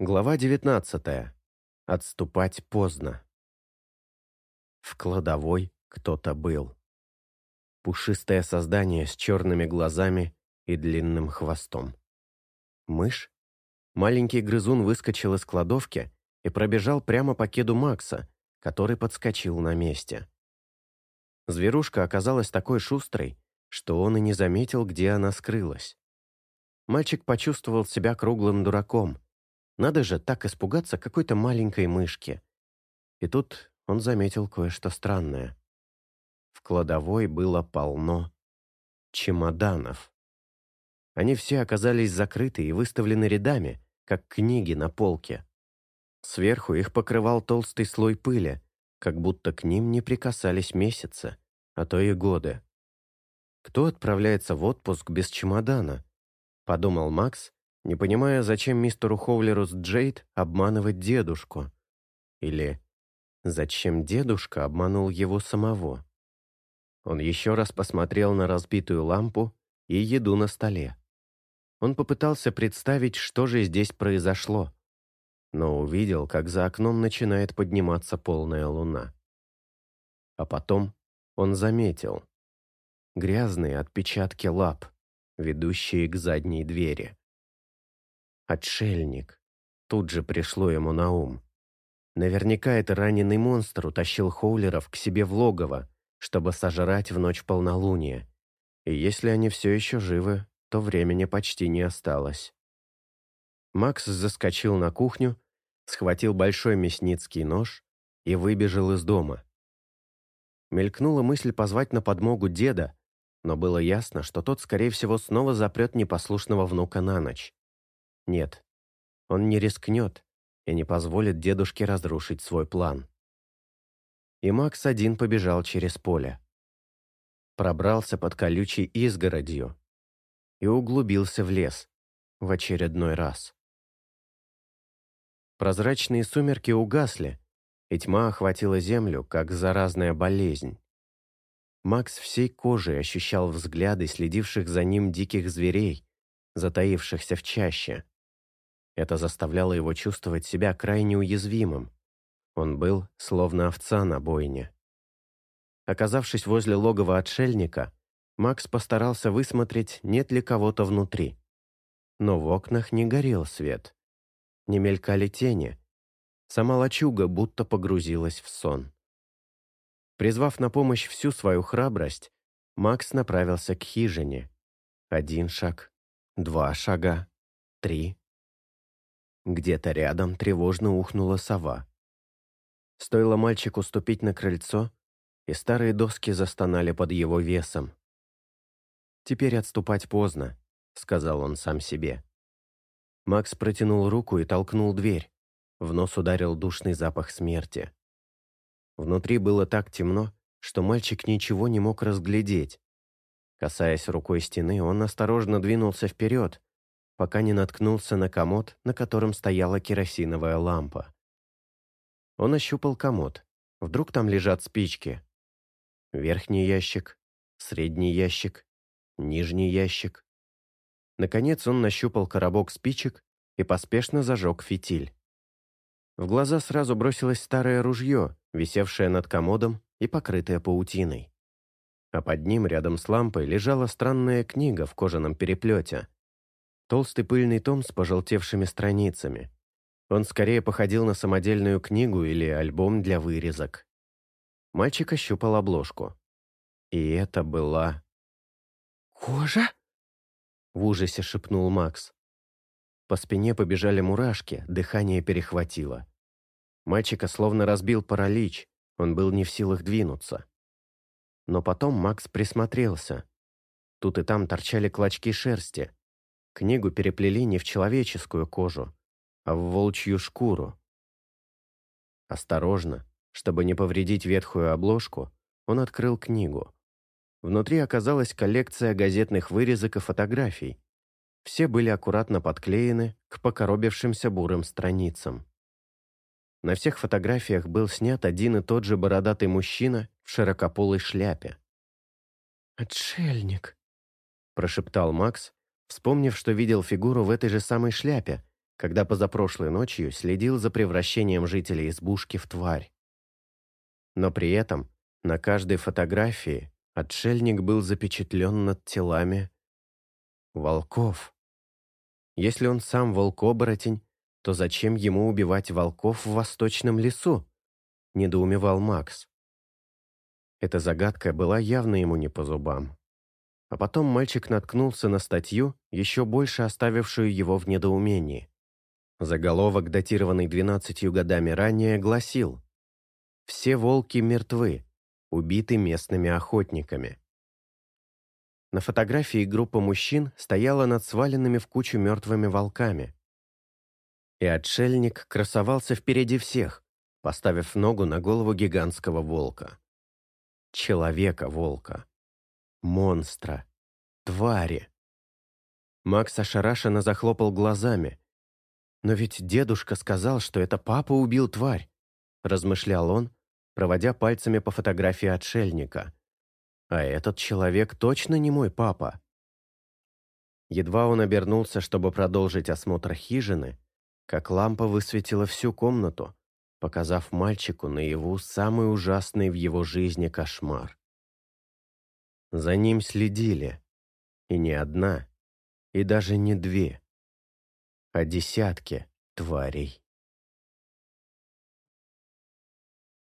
Глава 19. Отступать поздно. В кладовой кто-то был. Пушистое создание с черными глазами и длинным хвостом. Мышь? Маленький грызун выскочил из кладовки и пробежал прямо по кеду Макса, который подскочил на месте. Зверушка оказалась такой шустрой, что он и не заметил, где она скрылась. Мальчик почувствовал себя круглым дураком – надо же так испугаться какой-то маленькой мышки. И тут он заметил кое-что странное. В кладовой было полно чемоданов. Они все оказались закрыты и выставлены рядами, как книги на полке. Сверху их покрывал толстый слой пыли, как будто к ним не прикасались месяцы, а то и годы. «Кто отправляется в отпуск без чемодана?» — подумал Макс не понимая, зачем мистеру Хоулеру с Джейд обманывать дедушку. Или зачем дедушка обманул его самого. Он еще раз посмотрел на разбитую лампу и еду на столе. Он попытался представить, что же здесь произошло, но увидел, как за окном начинает подниматься полная луна. А потом он заметил грязные отпечатки лап, ведущие к задней двери. Отшельник. Тут же пришло ему на ум. Наверняка это раненый монстр утащил Хоулеров к себе в логово, чтобы сожрать в ночь полнолуния. И если они все еще живы, то времени почти не осталось. Макс заскочил на кухню, схватил большой мясницкий нож и выбежал из дома. Мелькнула мысль позвать на подмогу деда, но было ясно, что тот, скорее всего, снова запрет непослушного внука на ночь. Нет, он не рискнет и не позволит дедушке разрушить свой план. И Макс один побежал через поле. Пробрался под колючей изгородью и углубился в лес в очередной раз. Прозрачные сумерки угасли, и тьма охватила землю, как заразная болезнь. Макс всей кожей ощущал взгляды следивших за ним диких зверей, затаившихся в чаще. Это заставляло его чувствовать себя крайне уязвимым. Он был словно овца на бойне. Оказавшись возле логова отшельника, Макс постарался высмотреть, нет ли кого-то внутри. Но в окнах не горел свет. Не мелькали тени. Сама лачуга будто погрузилась в сон. Призвав на помощь всю свою храбрость, Макс направился к хижине. Один шаг, два шага, три. Где-то рядом тревожно ухнула сова. Стоило мальчику ступить на крыльцо, и старые доски застонали под его весом. «Теперь отступать поздно», — сказал он сам себе. Макс протянул руку и толкнул дверь. В нос ударил душный запах смерти. Внутри было так темно, что мальчик ничего не мог разглядеть. Касаясь рукой стены, он осторожно двинулся вперед, пока не наткнулся на комод, на котором стояла керосиновая лампа. Он ощупал комод. Вдруг там лежат спички. Верхний ящик, средний ящик, нижний ящик. Наконец он нащупал коробок спичек и поспешно зажег фитиль. В глаза сразу бросилось старое ружье, висевшее над комодом и покрытое паутиной. А под ним, рядом с лампой, лежала странная книга в кожаном переплете, Толстый пыльный том с пожелтевшими страницами. Он скорее походил на самодельную книгу или альбом для вырезок. Мальчик ощупал обложку. И это была... «Кожа?» В ужасе шепнул Макс. По спине побежали мурашки, дыхание перехватило. Мальчика словно разбил паралич, он был не в силах двинуться. Но потом Макс присмотрелся. Тут и там торчали клочки шерсти, Книгу переплели не в человеческую кожу, а в волчью шкуру. Осторожно, чтобы не повредить ветхую обложку, он открыл книгу. Внутри оказалась коллекция газетных вырезок и фотографий. Все были аккуратно подклеены к покоробившимся бурым страницам. На всех фотографиях был снят один и тот же бородатый мужчина в широкополой шляпе. «Отшельник», — прошептал Макс, вспомнив, что видел фигуру в этой же самой шляпе, когда позапрошлой ночью следил за превращением жителей избушки в тварь. Но при этом на каждой фотографии отшельник был запечатлен над телами волков. Если он сам волк-оборотень, то зачем ему убивать волков в восточном лесу? Недоумевал Макс. Эта загадка была явно ему не по зубам. А потом мальчик наткнулся на статью, еще больше оставившую его в недоумении. Заголовок, датированный 12 годами ранее, гласил «Все волки мертвы, убиты местными охотниками». На фотографии группа мужчин стояла над сваленными в кучу мертвыми волками. И отшельник красовался впереди всех, поставив ногу на голову гигантского волка. Человека-волка. Монстра. Твари. Макс ошарашенно захлопал глазами. «Но ведь дедушка сказал, что это папа убил тварь», размышлял он, проводя пальцами по фотографии отшельника. А этот человек точно не мой папа. Едва он обернулся, чтобы продолжить осмотр хижины, как лампа высветила всю комнату, показав мальчику наяву самый ужасный в его жизни кошмар. За ним следили. И не одна, и даже не две, а десятки тварей.